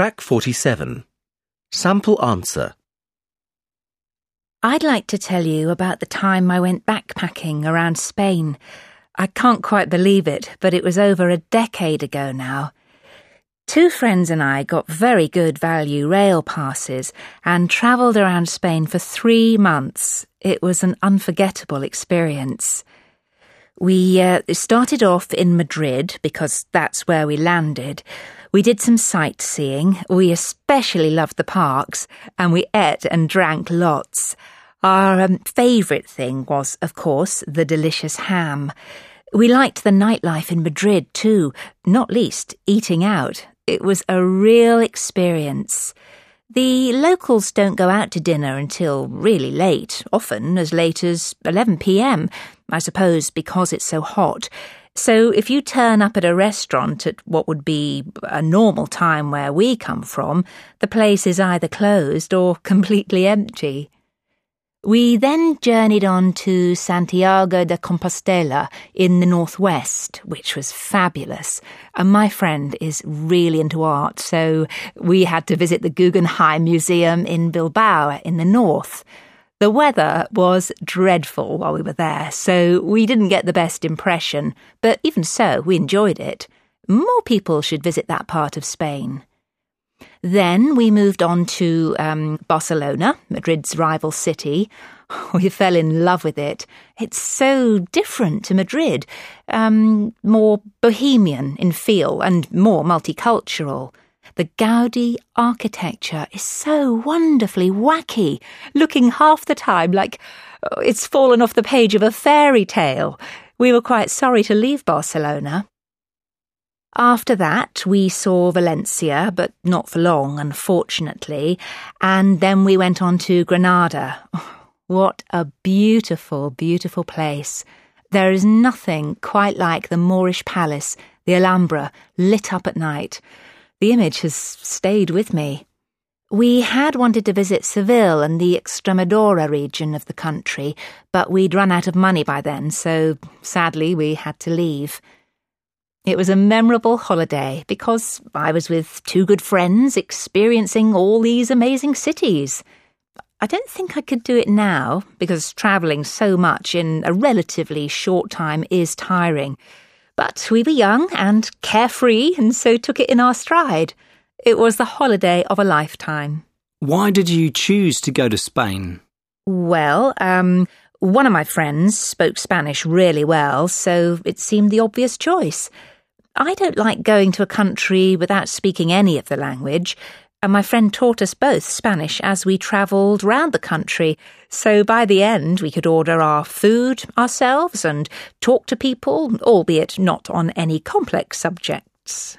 Track 47. Sample answer. I'd like to tell you about the time I went backpacking around Spain. I can't quite believe it, but it was over a decade ago now. Two friends and I got very good value rail passes and travelled around Spain for three months. It was an unforgettable experience. We uh, started off in Madrid because that's where we landed. We did some sightseeing. We especially loved the parks and we ate and drank lots. Our um, favourite thing was, of course, the delicious ham. We liked the nightlife in Madrid too, not least eating out. It was a real experience. The locals don't go out to dinner until really late, often as late as 11 pm, I suppose because it's so hot. So if you turn up at a restaurant at what would be a normal time where we come from, the place is either closed or completely empty. We then journeyed on to Santiago de Compostela in the northwest, which was fabulous. And my friend is really into art, so we had to visit the Guggenheim Museum in Bilbao in the north. The weather was dreadful while we were there, so we didn't get the best impression, but even so, we enjoyed it. More people should visit that part of Spain. Then we moved on to um, Barcelona, Madrid's rival city. We fell in love with it. It's so different to Madrid, um, more bohemian in feel and more multicultural. The Gaudi architecture is so wonderfully wacky, looking half the time like oh, it's fallen off the page of a fairy tale. We were quite sorry to leave Barcelona. After that, we saw Valencia, but not for long, unfortunately, and then we went on to Granada. what a beautiful, beautiful place. There is nothing quite like the Moorish palace, the Alhambra, lit up at night. The image has stayed with me. We had wanted to visit Seville and the Extremadura region of the country, but we'd run out of money by then, so sadly we had to leave. It was a memorable holiday because I was with two good friends experiencing all these amazing cities. I don't think I could do it now because travelling so much in a relatively short time is tiring. But we were young and carefree and so took it in our stride. It was the holiday of a lifetime. Why did you choose to go to Spain? Well, um, one of my friends spoke Spanish really well, so it seemed the obvious choice. I don't like going to a country without speaking any of the language, and my friend taught us both Spanish as we travelled round the country, so by the end we could order our food ourselves and talk to people, albeit not on any complex subjects.